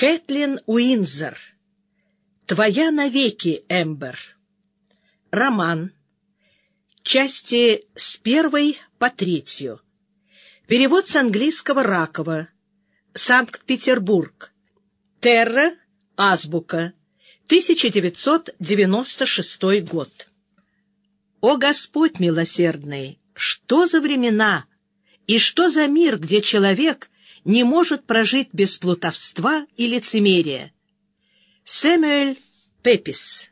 Кэтлин Уинзер. Твоя навеки, Эмбер. Роман. Части с первой по третью. Перевод с английского Ракова. Санкт-Петербург. Терра. Азбука. 1996 год. О Господь милосердный! Что за времена и что за мир, где человек не может прожить без плутовства и лицемерия? Сэмюэль Пепис,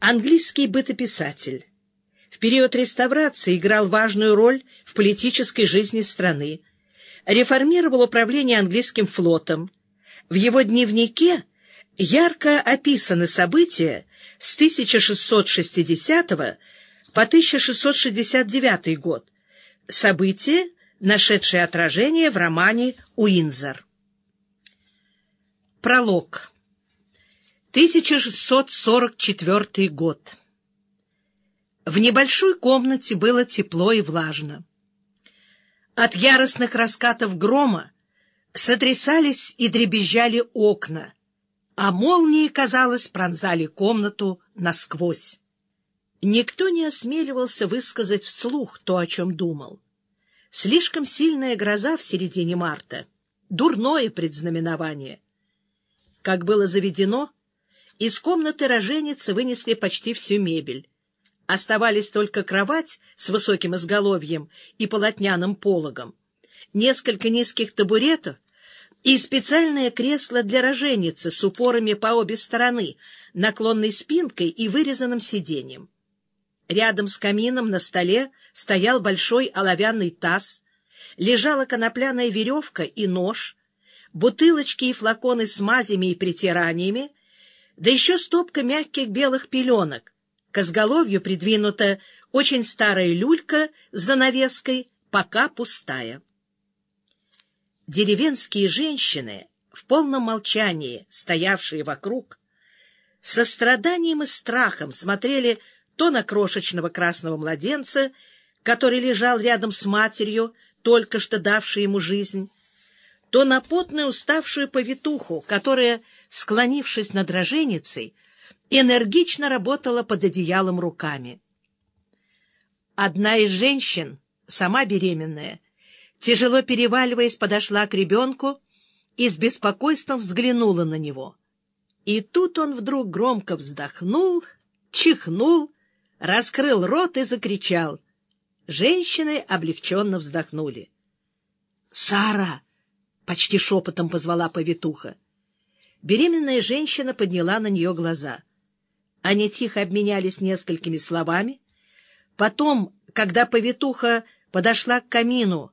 английский бытописатель, в период реставрации играл важную роль в политической жизни страны, реформировал управление английским флотом. В его дневнике ярко описаны события с 1660 по 1669 год, события, нашедшие отражение в романе «Уинзер». Пролог. 1644 год. В небольшой комнате было тепло и влажно. От яростных раскатов грома сотрясались и дребезжали окна, а молнии, казалось, пронзали комнату насквозь. Никто не осмеливался высказать вслух то, о чем думал. Слишком сильная гроза в середине марта — дурное предзнаменование. Как было заведено, из комнаты роженицы вынесли почти всю мебель. Оставались только кровать с высоким изголовьем и полотняным пологом, несколько низких табуретов и специальное кресло для роженицы с упорами по обе стороны, наклонной спинкой и вырезанным сиденьем. Рядом с камином на столе стоял большой оловянный таз, лежала конопляная веревка и нож, бутылочки и флаконы с мазями и притираниями, да еще стопка мягких белых пеленок. К изголовью придвинута очень старая люлька с занавеской, пока пустая. Деревенские женщины, в полном молчании стоявшие вокруг, со страданием и страхом смотрели то на крошечного красного младенца, который лежал рядом с матерью, только что давшей ему жизнь, то на потную уставшую повитуху, которая, склонившись над роженицей, энергично работала под одеялом руками. Одна из женщин, сама беременная, тяжело переваливаясь, подошла к ребенку и с беспокойством взглянула на него. И тут он вдруг громко вздохнул, чихнул раскрыл рот и закричал. Женщины облегченно вздохнули. «Сара!» — почти шепотом позвала повитуха. Беременная женщина подняла на нее глаза. Они тихо обменялись несколькими словами. Потом, когда повитуха подошла к камину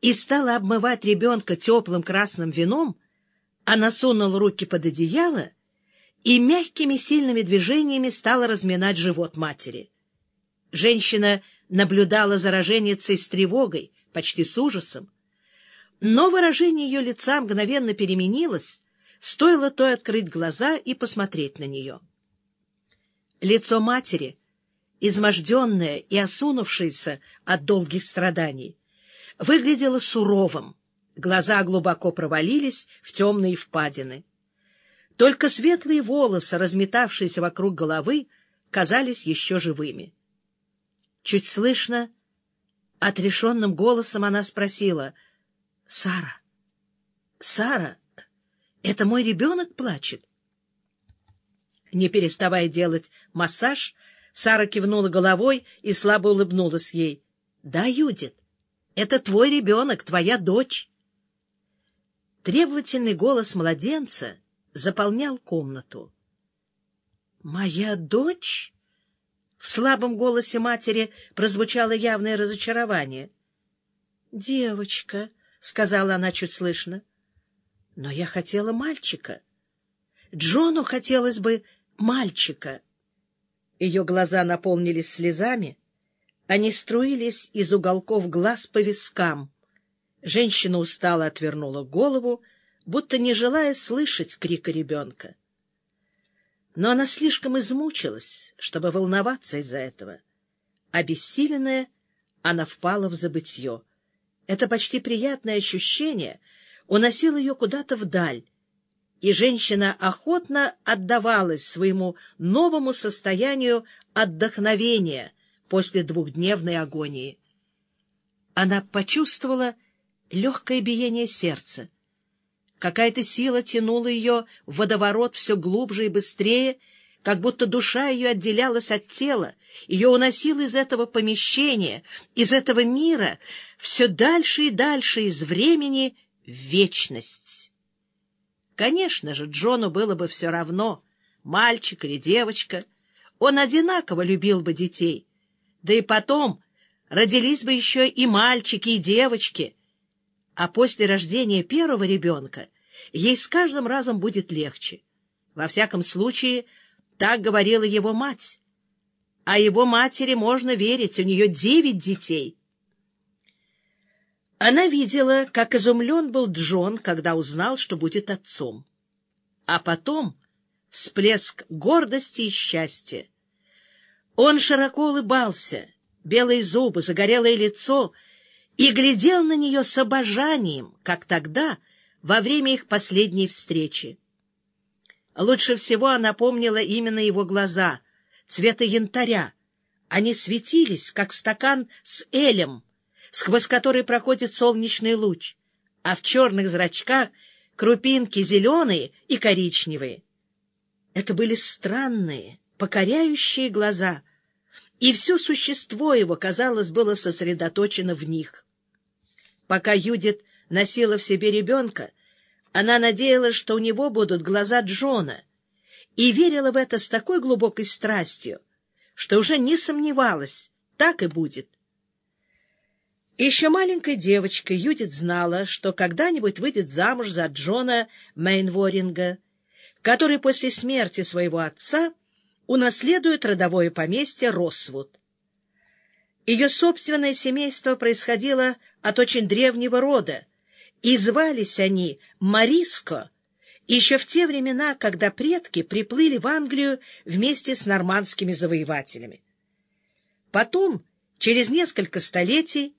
и стала обмывать ребенка теплым красным вином, она сунула руки под одеяло и мягкими сильными движениями стала разминать живот матери. Женщина наблюдала за роженицей с тревогой, почти с ужасом. Но выражение ее лица мгновенно переменилось, стоило той открыть глаза и посмотреть на нее. Лицо матери, изможденное и осунувшееся от долгих страданий, выглядело суровым, глаза глубоко провалились в темные впадины. Только светлые волосы, разметавшиеся вокруг головы, казались еще живыми. Чуть слышно, отрешенным голосом она спросила, — Сара, Сара, это мой ребенок плачет? Не переставая делать массаж, Сара кивнула головой и слабо улыбнулась ей. — Да, Юдит, это твой ребенок, твоя дочь. Требовательный голос младенца — заполнял комнату. «Моя дочь?» В слабом голосе матери прозвучало явное разочарование. «Девочка», — сказала она чуть слышно, — «но я хотела мальчика. Джону хотелось бы мальчика». Ее глаза наполнились слезами, они струились из уголков глаз по вискам. Женщина устало отвернула голову, будто не желая слышать крика ребенка. Но она слишком измучилась, чтобы волноваться из-за этого. Обессиленная, она впала в забытье. Это почти приятное ощущение уносило ее куда-то вдаль. и женщина охотно отдавалась своему новому состоянию отдохновения после двухдневной агонии. Она почувствовала легкое биение сердца. Какая-то сила тянула ее в водоворот все глубже и быстрее, как будто душа ее отделялась от тела, ее уносило из этого помещения, из этого мира, все дальше и дальше из времени в вечность. Конечно же, Джону было бы все равно, мальчик или девочка. Он одинаково любил бы детей. Да и потом родились бы еще и мальчики, и девочки. А после рождения первого ребенка ей с каждым разом будет легче. Во всяком случае, так говорила его мать. А его матери можно верить, у нее девять детей. Она видела, как изумлен был Джон, когда узнал, что будет отцом. А потом всплеск гордости и счастья. Он широко улыбался, белые зубы, загорелое лицо, и глядел на нее с обожанием, как тогда, во время их последней встречи. Лучше всего она помнила именно его глаза, цвета янтаря. Они светились, как стакан с элем, сквозь который проходит солнечный луч, а в черных зрачках крупинки зеленые и коричневые. Это были странные, покоряющие глаза, и все существо его, казалось, было сосредоточено в них. Пока Юдит носила в себе ребенка, она надеялась, что у него будут глаза Джона, и верила в это с такой глубокой страстью, что уже не сомневалась, так и будет. Еще маленькой девочкой Юдит знала, что когда-нибудь выйдет замуж за Джона Мейнворинга, который после смерти своего отца унаследует родовое поместье Росвуд. Ее собственное семейство происходило от очень древнего рода, и звались они Мариско еще в те времена, когда предки приплыли в Англию вместе с нормандскими завоевателями. Потом, через несколько столетий,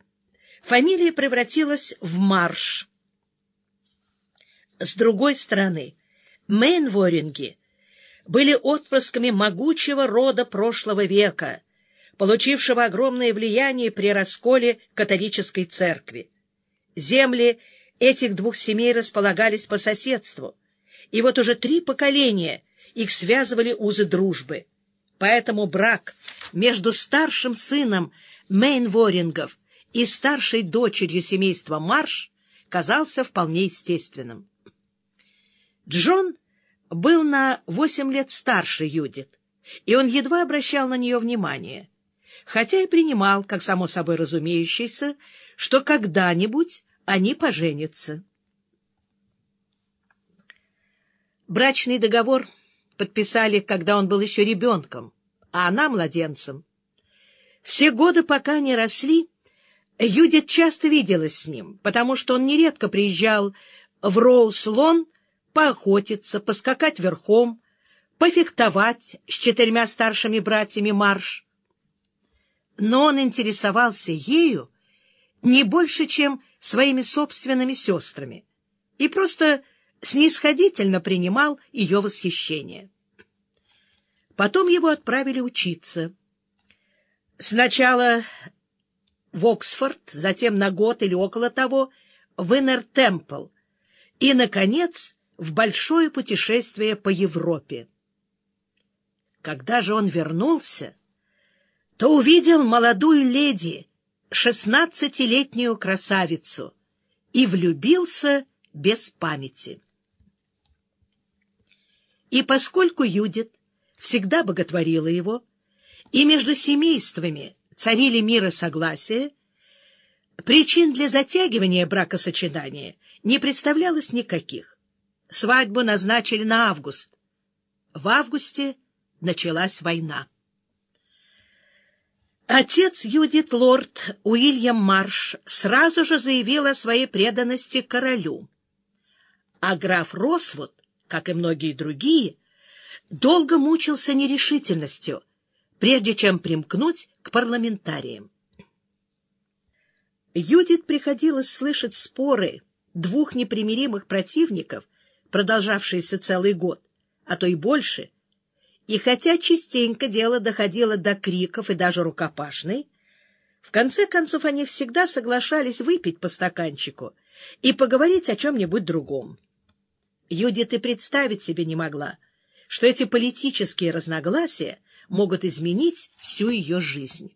фамилия превратилась в Марш. С другой стороны, Мейнворинги были отпрысками могучего рода прошлого века, получившего огромное влияние при расколе католической церкви. Земли этих двух семей располагались по соседству, и вот уже три поколения их связывали узы дружбы. Поэтому брак между старшим сыном Мейнворингов и старшей дочерью семейства Марш казался вполне естественным. Джон был на восемь лет старше Юдит, и он едва обращал на нее внимание, хотя и принимал, как само собой разумеющееся, что когда-нибудь они поженятся. Брачный договор подписали, когда он был еще ребенком, а она младенцем. Все годы, пока они росли, Юдит часто виделась с ним, потому что он нередко приезжал в Роуслон поохотиться, поскакать верхом, пофехтовать с четырьмя старшими братьями Марш. Но он интересовался ею не больше, чем своими собственными сестрами, и просто снисходительно принимал ее восхищение. Потом его отправили учиться. Сначала в Оксфорд, затем на год или около того в Иннер-Темпл и, наконец, в большое путешествие по Европе. Когда же он вернулся, то увидел молодую леди, шестнадцатилетнюю красавицу, и влюбился без памяти. И поскольку Юдит всегда боготворила его, и между семействами царили мир и согласие, причин для затягивания бракосочетания не представлялось никаких. Свадьбу назначили на август. В августе началась война. Отец Юдит Лорд Уильям Марш сразу же заявил о своей преданности королю. А граф Росвуд как и многие другие, долго мучился нерешительностью, прежде чем примкнуть к парламентариям. Юдит приходилось слышать споры двух непримиримых противников продолжавшиеся целый год, а то и больше. И хотя частенько дело доходило до криков и даже рукопашной, в конце концов они всегда соглашались выпить по стаканчику и поговорить о чем-нибудь другом. Юдит и представить себе не могла, что эти политические разногласия могут изменить всю ее жизнь.